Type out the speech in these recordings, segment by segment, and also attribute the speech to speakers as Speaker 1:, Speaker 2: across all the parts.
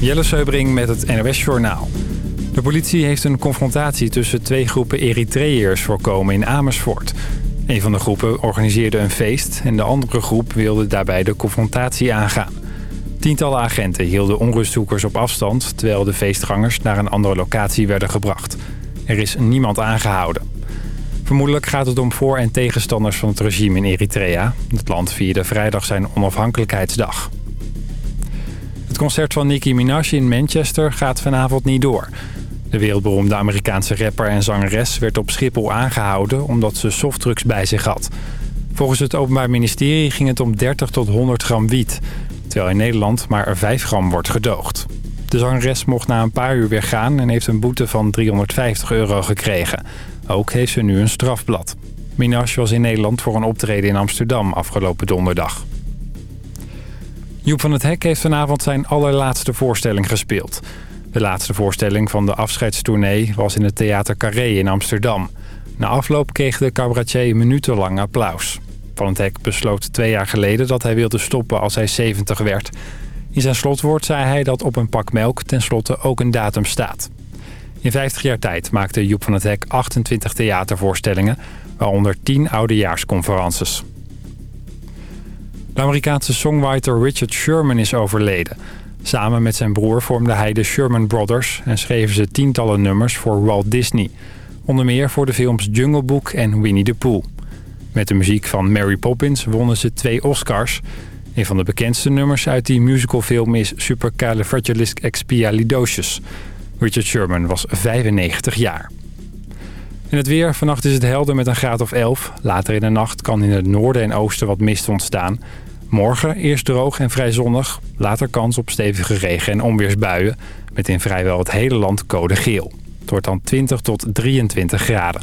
Speaker 1: Jelle Seubring met het NOS Journaal. De politie heeft een confrontatie tussen twee groepen Eritreërs voorkomen in Amersfoort. Een van de groepen organiseerde een feest en de andere groep wilde daarbij de confrontatie aangaan. Tientallen agenten hielden onrustzoekers op afstand... terwijl de feestgangers naar een andere locatie werden gebracht. Er is niemand aangehouden. Vermoedelijk gaat het om voor- en tegenstanders van het regime in Eritrea. Het land vierde vrijdag zijn onafhankelijkheidsdag. Concert van Nicki Minaj in Manchester gaat vanavond niet door. De wereldberoemde Amerikaanse rapper en zangeres werd op Schiphol aangehouden... omdat ze softdrugs bij zich had. Volgens het Openbaar Ministerie ging het om 30 tot 100 gram wiet... terwijl in Nederland maar 5 gram wordt gedoogd. De zangeres mocht na een paar uur weer gaan en heeft een boete van 350 euro gekregen. Ook heeft ze nu een strafblad. Minaj was in Nederland voor een optreden in Amsterdam afgelopen donderdag. Joep van het Hek heeft vanavond zijn allerlaatste voorstelling gespeeld. De laatste voorstelling van de afscheidstournee was in het Theater Carré in Amsterdam. Na afloop kreeg de cabaretier minutenlang applaus. Van het Hek besloot twee jaar geleden dat hij wilde stoppen als hij 70 werd. In zijn slotwoord zei hij dat op een pak melk tenslotte ook een datum staat. In 50 jaar tijd maakte Joep van het Hek 28 theatervoorstellingen... waaronder 10 oudejaarsconferences. De Amerikaanse songwriter Richard Sherman is overleden. Samen met zijn broer vormde hij de Sherman Brothers... en schreven ze tientallen nummers voor Walt Disney. Onder meer voor de films Jungle Book en Winnie the Pooh. Met de muziek van Mary Poppins wonnen ze twee Oscars... Een van de bekendste nummers uit die musicalfilm is Supercalifragilisticexpialidocious. Richard Sherman was 95 jaar. In het weer, vannacht is het helder met een graad of 11. Later in de nacht kan in het noorden en oosten wat mist ontstaan. Morgen eerst droog en vrij zonnig. Later kans op stevige regen- en onweersbuien. Met in vrijwel het hele land code geel. Het wordt dan 20 tot 23 graden.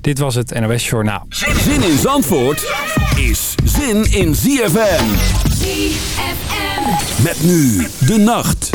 Speaker 1: Dit was het NOS Journaal.
Speaker 2: Zin in Zandvoort is zin in ZFM.
Speaker 3: ZFM.
Speaker 2: Met nu de nacht.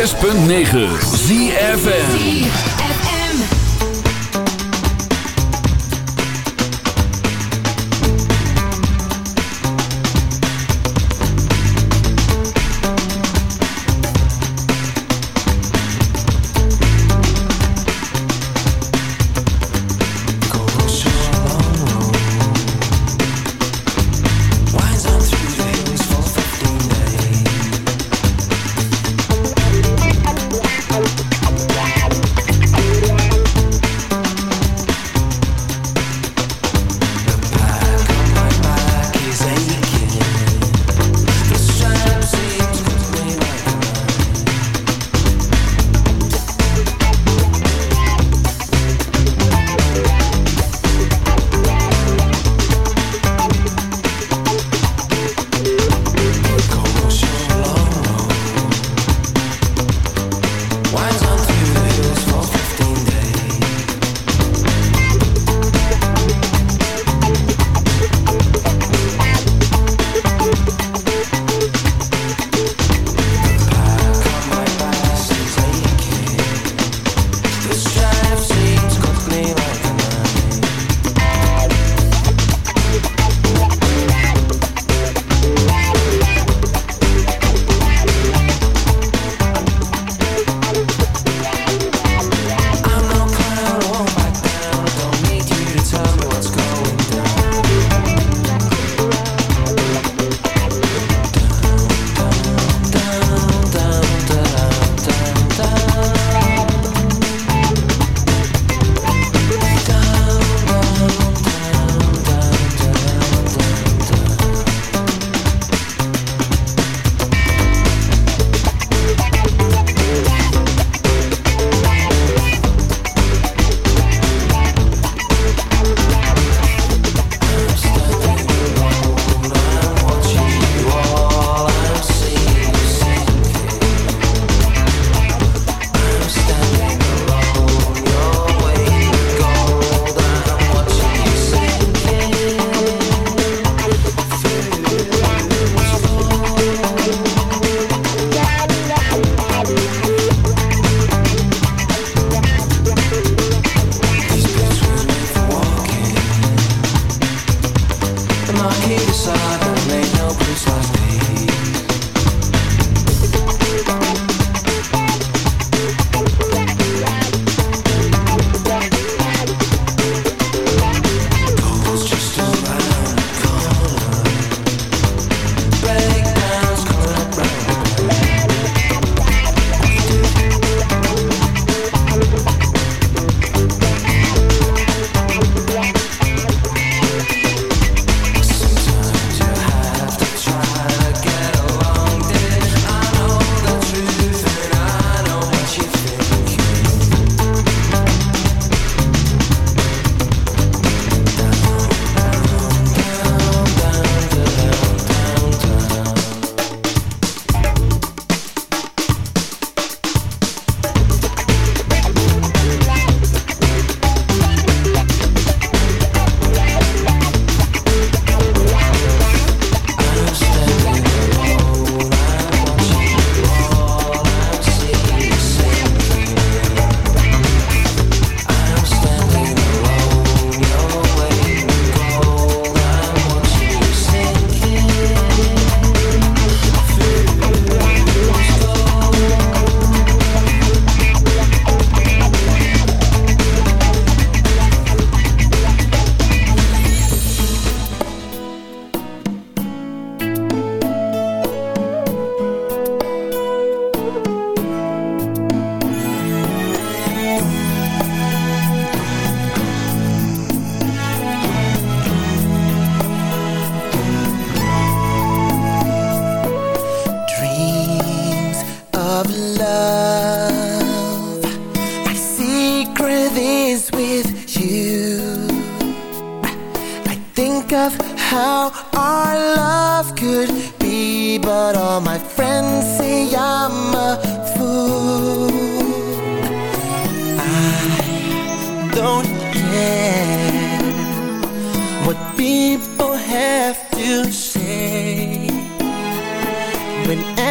Speaker 4: 106.9 ZFN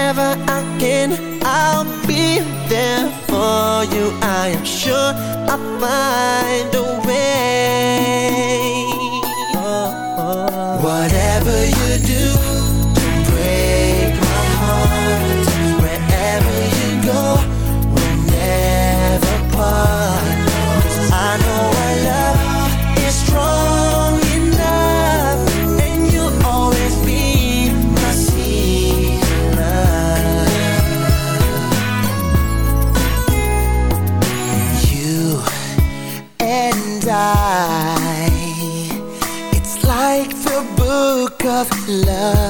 Speaker 5: Whenever I can, I'll be there for you. I am sure I'll find a way. love.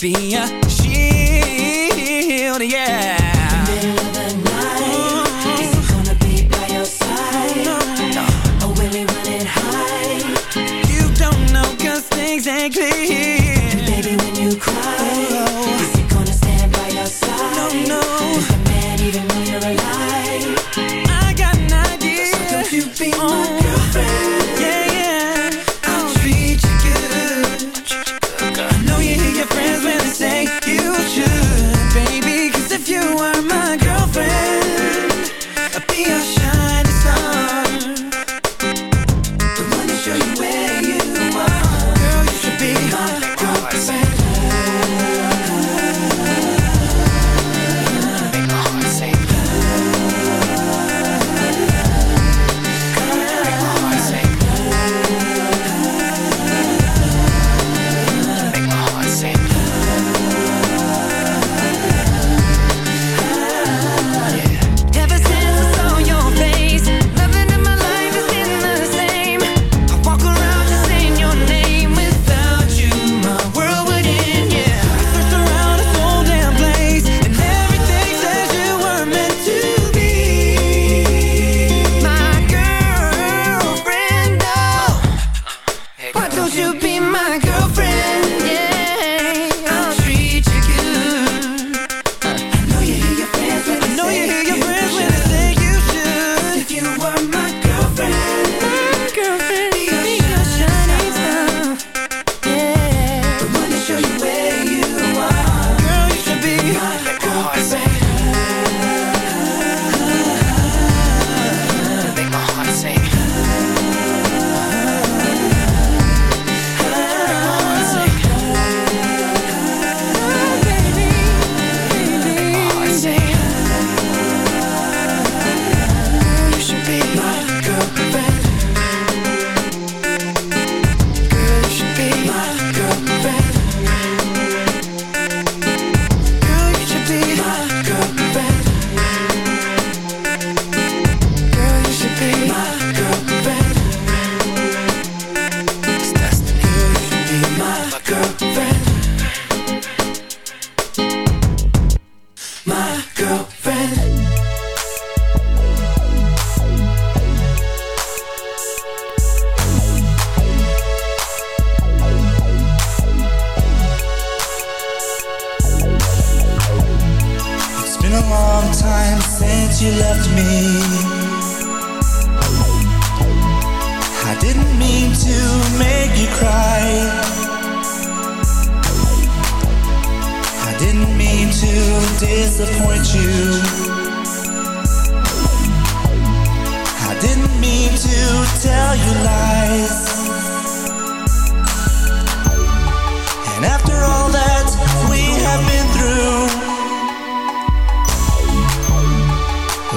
Speaker 5: Be
Speaker 4: long time since you left me. I didn't mean to make you cry. I didn't mean to disappoint you. I didn't mean to tell you lies. And after all that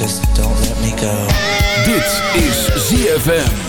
Speaker 4: just don't let me go.
Speaker 2: Dit is ZFM.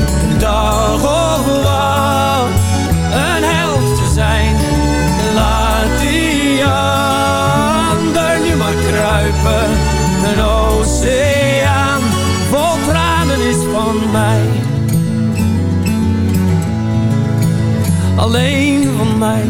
Speaker 6: Kruipen. Een oceaan vol tranen is van mij. Alleen van mij.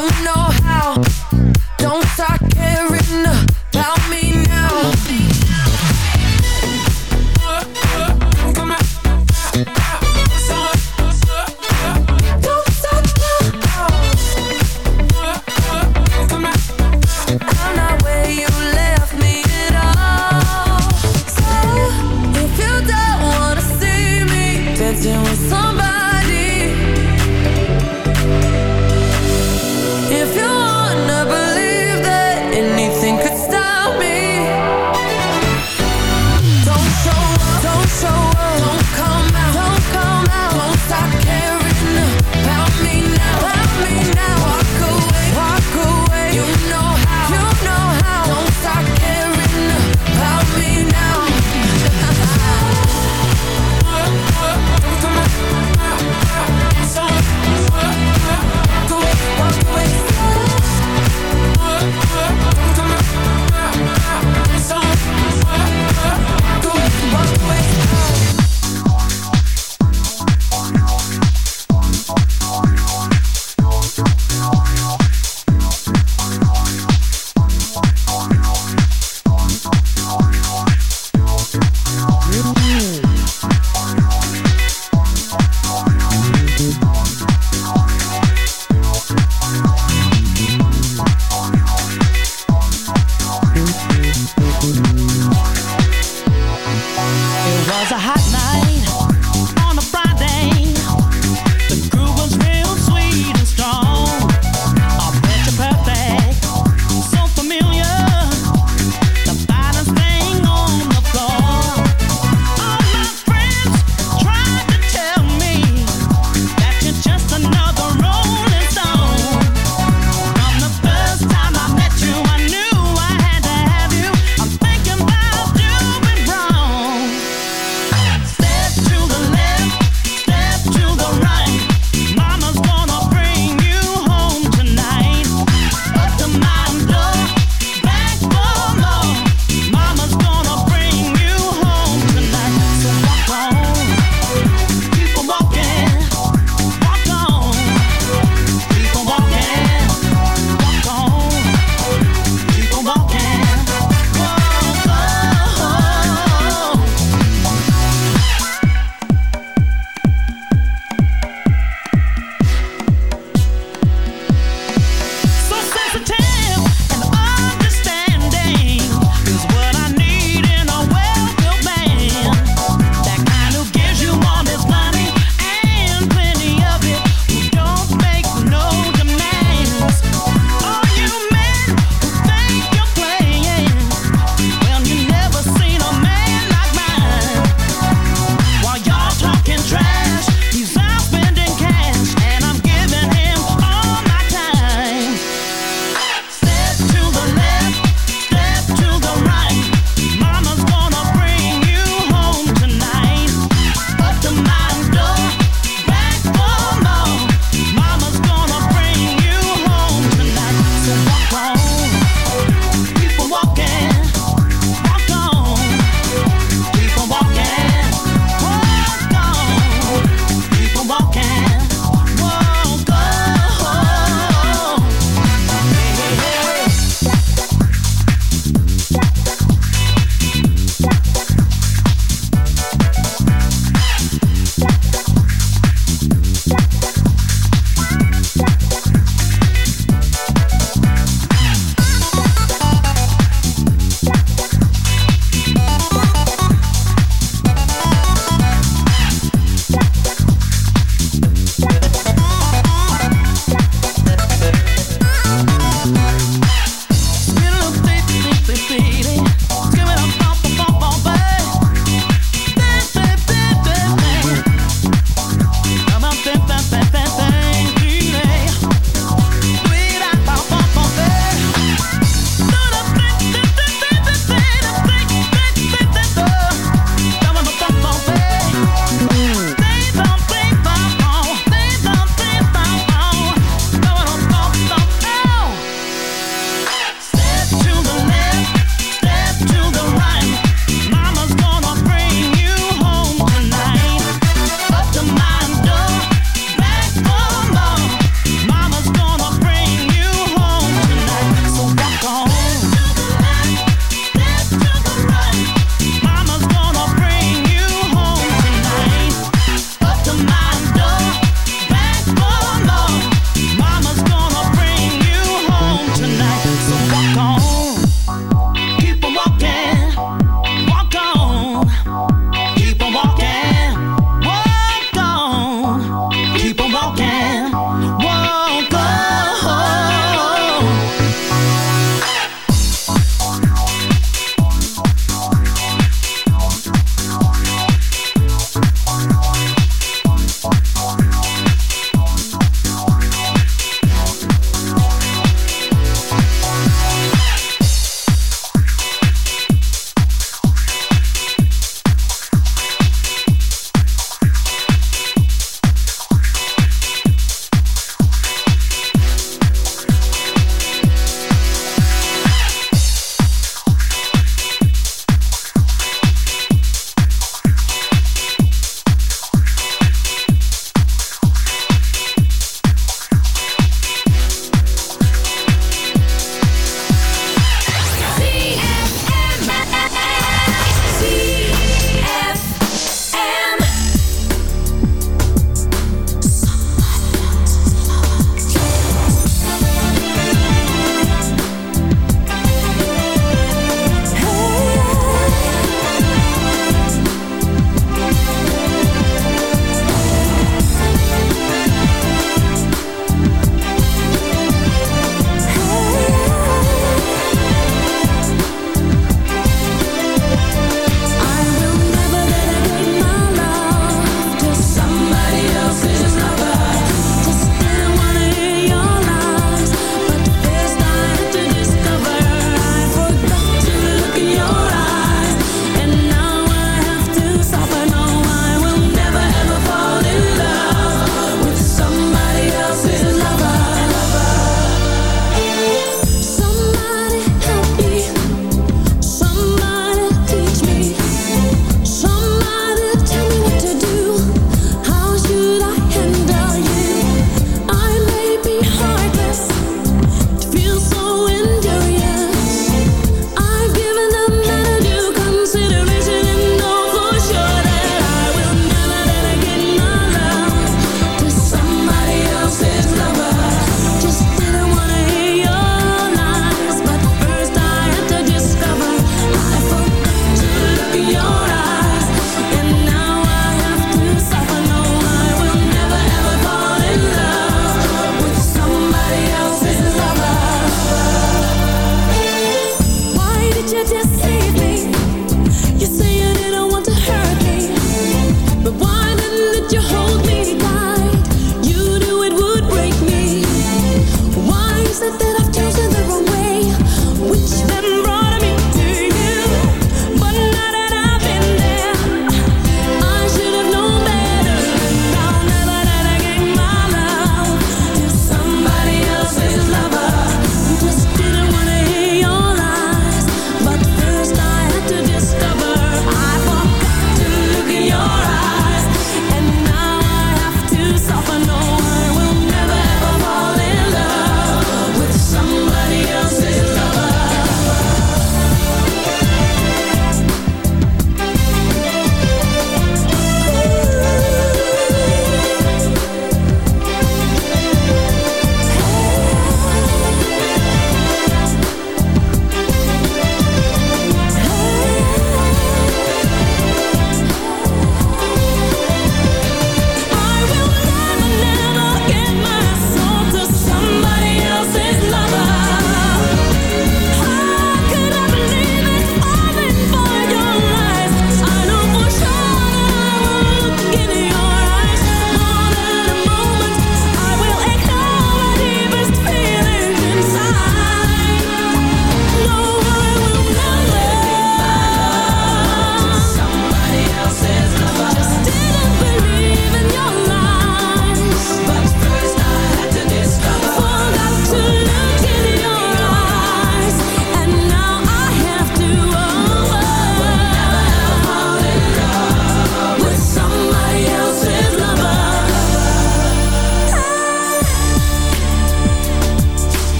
Speaker 3: you know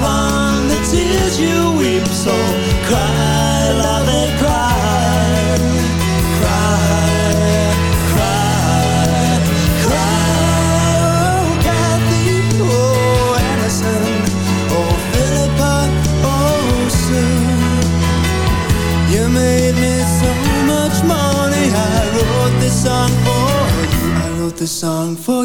Speaker 7: upon the tears you weep so cry love and cry cry cry cry. Oh oh oh oh Sue you made me so much money I wrote this song for you. I wrote this song for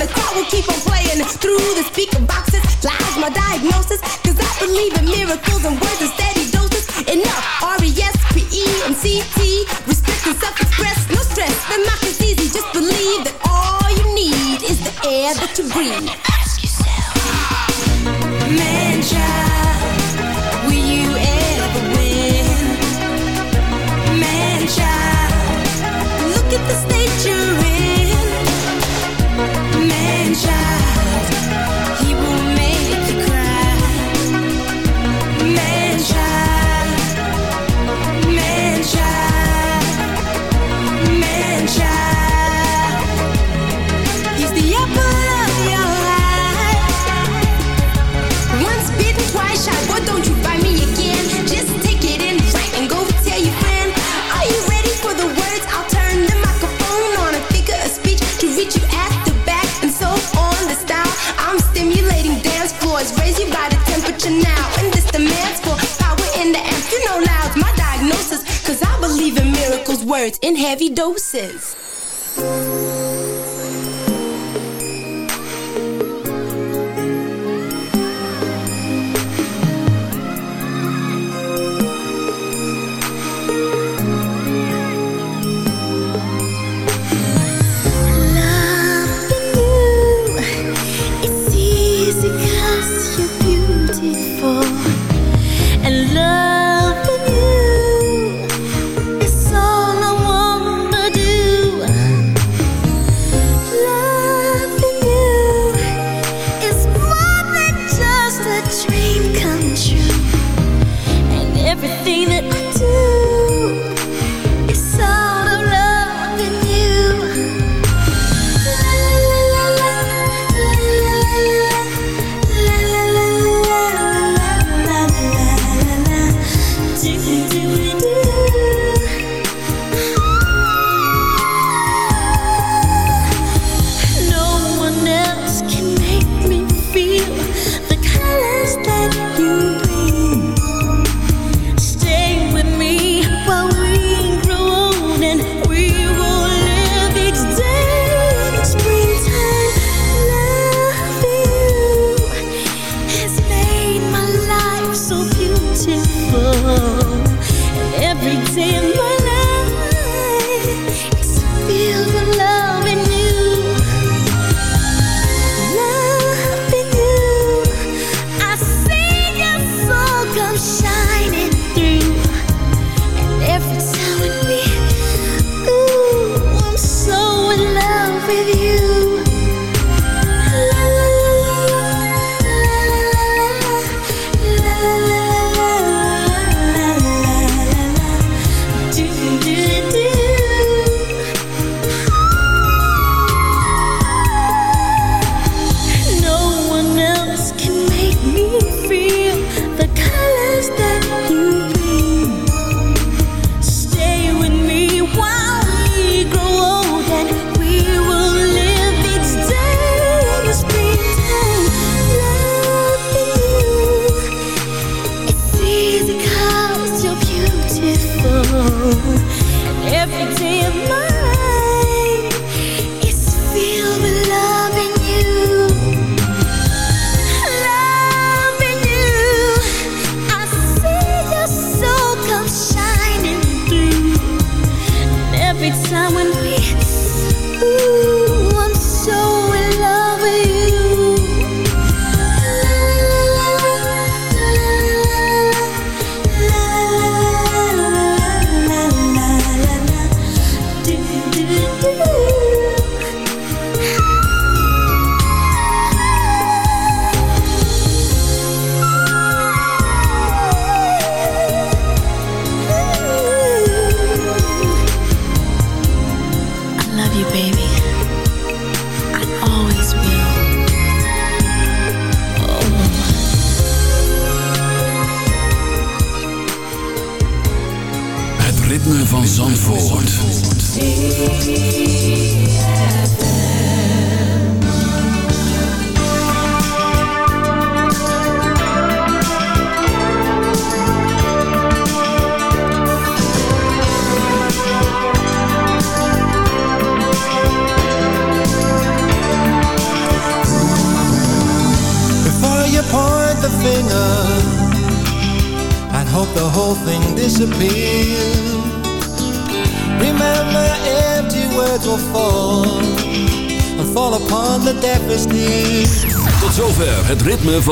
Speaker 8: the
Speaker 7: crowd will keep on playing. Through the speaker boxes lies my diagnosis. Cause I believe in miracles and words and steady doses. Enough. R-E-S-P-E-M-C-T. Respect and self-express. No stress. The mock is easy. Just believe that all you need is the air that you breathe. in heavy doses.